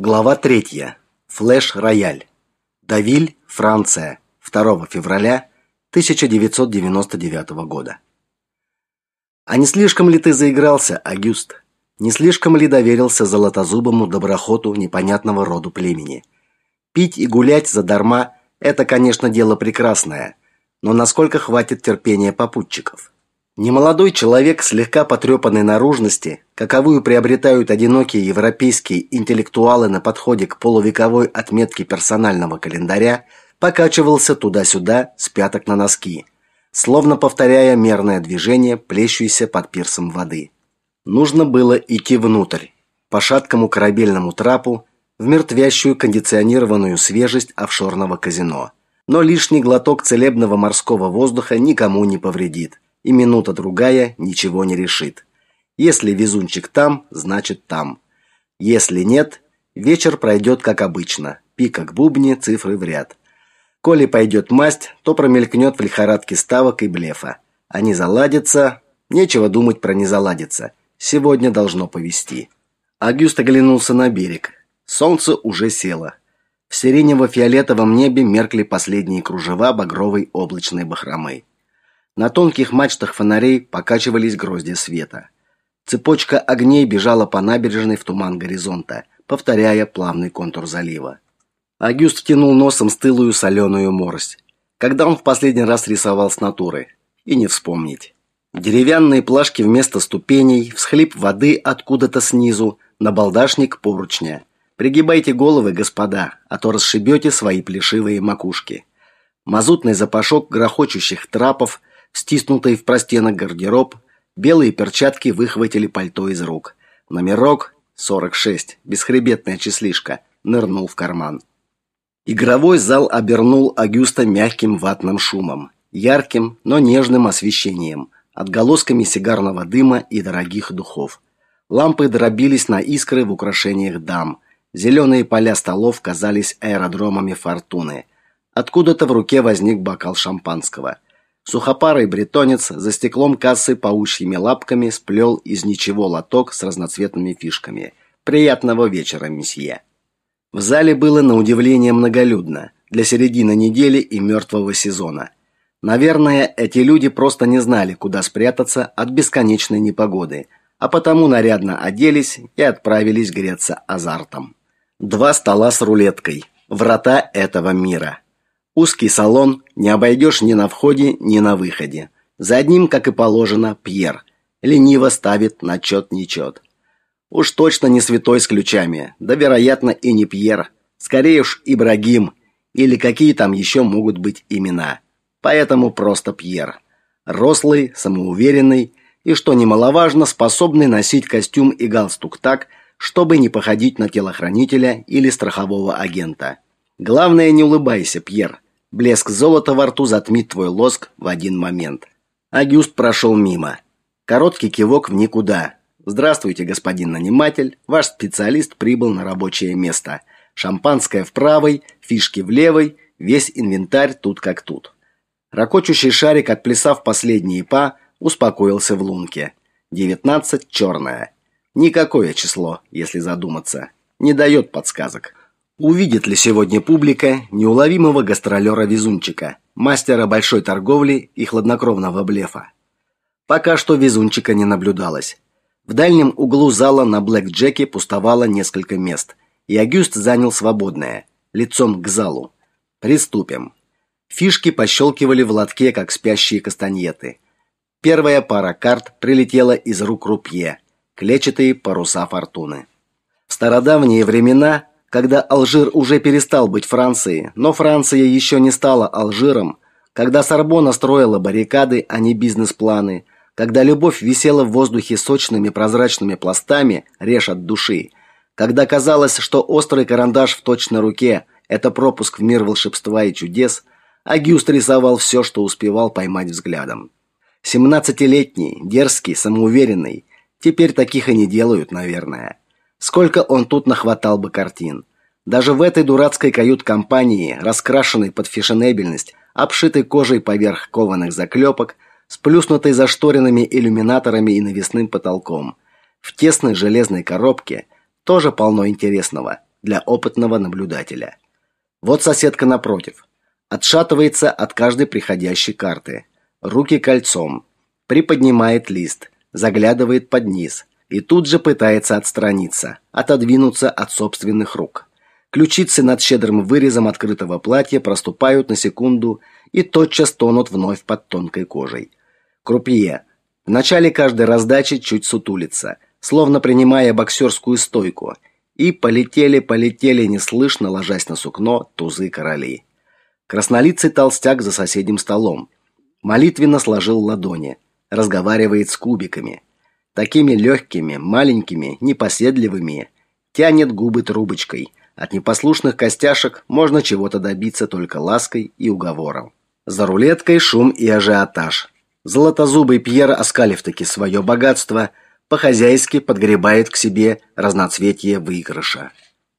Глава 3. Флэш-рояль. Давиль, Франция. 2 февраля 1999 года. А не слишком ли ты заигрался, Агюст? Не слишком ли доверился золотозубому доброхоту непонятного роду племени? Пить и гулять задарма это, конечно, дело прекрасное, но насколько хватит терпения попутчиков? Немолодой человек слегка потрепанной наружности, каковую приобретают одинокие европейские интеллектуалы на подходе к полувековой отметке персонального календаря, покачивался туда-сюда с пяток на носки, словно повторяя мерное движение, плещущееся под пирсом воды. Нужно было идти внутрь, по шаткому корабельному трапу, в мертвящую кондиционированную свежесть офшорного казино. Но лишний глоток целебного морского воздуха никому не повредит и минута другая ничего не решит. Если везунчик там, значит там. Если нет, вечер пройдет как обычно. Пи как бубни, цифры в ряд. Коли пойдет масть, то промелькнет в лихорадке ставок и блефа. Они заладятся, нечего думать про не заладиться. Сегодня должно повести. Агюст оглянулся на берег. Солнце уже село. В сиренево-фиолетовом небе меркли последние кружева багровой облачной бахромы. На тонких мачтах фонарей покачивались грозди света. Цепочка огней бежала по набережной в туман горизонта, повторяя плавный контур залива. Агюст втянул носом стылую соленую морось. Когда он в последний раз рисовал с натуры? И не вспомнить. Деревянные плашки вместо ступеней, всхлип воды откуда-то снизу, набалдашник поручня. Пригибайте головы, господа, а то расшибете свои плешивые макушки. Мазутный запашок грохочущих трапов, стиснутый в простенок гардероб, белые перчатки выхватили пальто из рук. Номерок 46, бесхребетная числишка, нырнул в карман. Игровой зал обернул Агюста мягким ватным шумом, ярким, но нежным освещением, отголосками сигарного дыма и дорогих духов. Лампы дробились на искры в украшениях дам. Зеленые поля столов казались аэродромами фортуны. Откуда-то в руке возник бокал шампанского – Сухопарый бретонец за стеклом кассы паучьими лапками сплел из ничего лоток с разноцветными фишками. Приятного вечера, месье. В зале было на удивление многолюдно для середины недели и мертвого сезона. Наверное, эти люди просто не знали, куда спрятаться от бесконечной непогоды, а потому нарядно оделись и отправились греться азартом. Два стола с рулеткой. Врата этого мира. Узкий салон, не обойдешь ни на входе, ни на выходе. За одним, как и положено, Пьер. Лениво ставит на чет-нечет. Уж точно не святой с ключами, да, вероятно, и не Пьер. Скорее уж Ибрагим, или какие там еще могут быть имена. Поэтому просто Пьер. Рослый, самоуверенный и, что немаловажно, способный носить костюм и галстук так, чтобы не походить на телохранителя или страхового агента. Главное, не улыбайся, Пьер. Блеск золота во рту затмит твой лоск в один момент. Агюст прошел мимо. Короткий кивок в никуда. Здравствуйте, господин наниматель. Ваш специалист прибыл на рабочее место. Шампанское в правой, фишки в левой, весь инвентарь тут как тут. Ракочущий шарик, отплясав последние па, успокоился в лунке. Девятнадцать черное. Никакое число, если задуматься. Не дает подсказок. Увидит ли сегодня публика неуловимого гастролера-везунчика, мастера большой торговли и хладнокровного блефа? Пока что везунчика не наблюдалось. В дальнем углу зала на блэкджеке пустовало несколько мест, и Агюст занял свободное, лицом к залу. Приступим. Фишки пощелкивали в лотке, как спящие кастаньеты. Первая пара карт прилетела из рук рупье, клетчатые паруса фортуны. В стародавние времена когда Алжир уже перестал быть Францией, но Франция еще не стала Алжиром, когда Сорбонна строила баррикады, а не бизнес-планы, когда любовь висела в воздухе сочными прозрачными пластами, режь от души, когда казалось, что острый карандаш в точной руке это пропуск в мир волшебства и чудес, Агюст рисовал все, что успевал поймать взглядом. Семнадцатилетний, дерзкий, самоуверенный, теперь таких и не делают, наверное. Сколько он тут нахватал бы картин. Даже в этой дурацкой кают-компании, раскрашенной под фешенебельность, обшитой кожей поверх кованых заклепок, сплюснутой зашторенными иллюминаторами и навесным потолком. В тесной железной коробке тоже полно интересного для опытного наблюдателя. Вот соседка напротив. Отшатывается от каждой приходящей карты. Руки кольцом. Приподнимает лист. Заглядывает под низ. И тут же пытается отстраниться. Отодвинуться от собственных рук. Ключицы над щедрым вырезом открытого платья проступают на секунду и тотчас тонут вновь под тонкой кожей. Крупье. В начале каждой раздачи чуть сутулится, словно принимая боксерскую стойку. И полетели-полетели неслышно, ложась на сукно, тузы короли. Краснолицый толстяк за соседним столом. Молитвенно сложил ладони. Разговаривает с кубиками. Такими легкими, маленькими, непоседливыми. Тянет губы трубочкой – от непослушных костяшек можно чего-то добиться только лаской и уговором. За рулеткой шум и ажиотаж. Золотозубый Пьер, оскалив таки свое богатство, по-хозяйски подгребает к себе разноцветие выигрыша.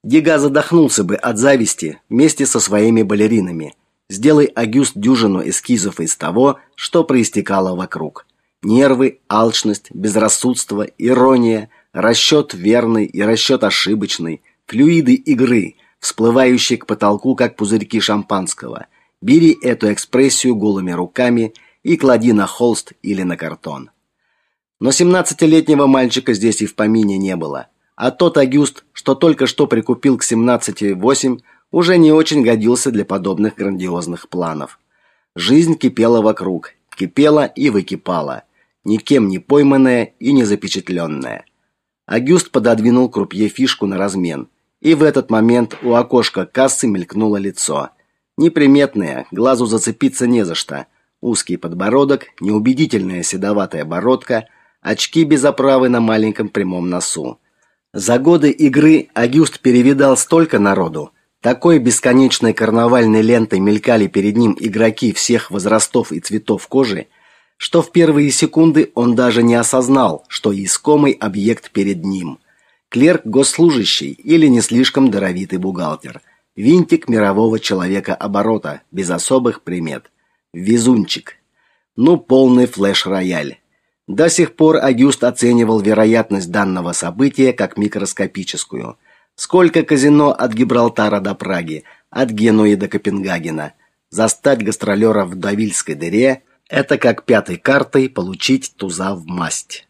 Дига задохнулся бы от зависти вместе со своими балеринами. Сделай Агюст дюжину эскизов из того, что проистекало вокруг. Нервы, алчность, безрассудство, ирония, расчет верный и расчет ошибочный, флюиды игры, всплывающие к потолку, как пузырьки шампанского. Бери эту экспрессию голыми руками и клади на холст или на картон. Но семнадцатилетнего мальчика здесь и в помине не было. А тот Агюст, что только что прикупил к семнадцати восемь, уже не очень годился для подобных грандиозных планов. Жизнь кипела вокруг, кипела и выкипала, никем не пойманная и не запечатленная. Агюст пододвинул крупье фишку на размен – и в этот момент у окошка кассы мелькнуло лицо. Неприметное, глазу зацепиться не за что. Узкий подбородок, неубедительная седоватая бородка, очки без оправы на маленьком прямом носу. За годы игры Агюст перевидал столько народу. Такой бесконечной карнавальной лентой мелькали перед ним игроки всех возрастов и цветов кожи, что в первые секунды он даже не осознал, что искомый объект перед ним – клерк-госслужащий или не слишком даровитый бухгалтер, винтик мирового человека оборота без особых примет, везунчик. Ну, полный флеш-рояль. До сих пор Агюст оценивал вероятность данного события как микроскопическую. Сколько казино от Гибралтара до Праги, от Генуи до Копенгагена. Застать гастролера в Давильской дыре – это как пятой картой получить туза в масть.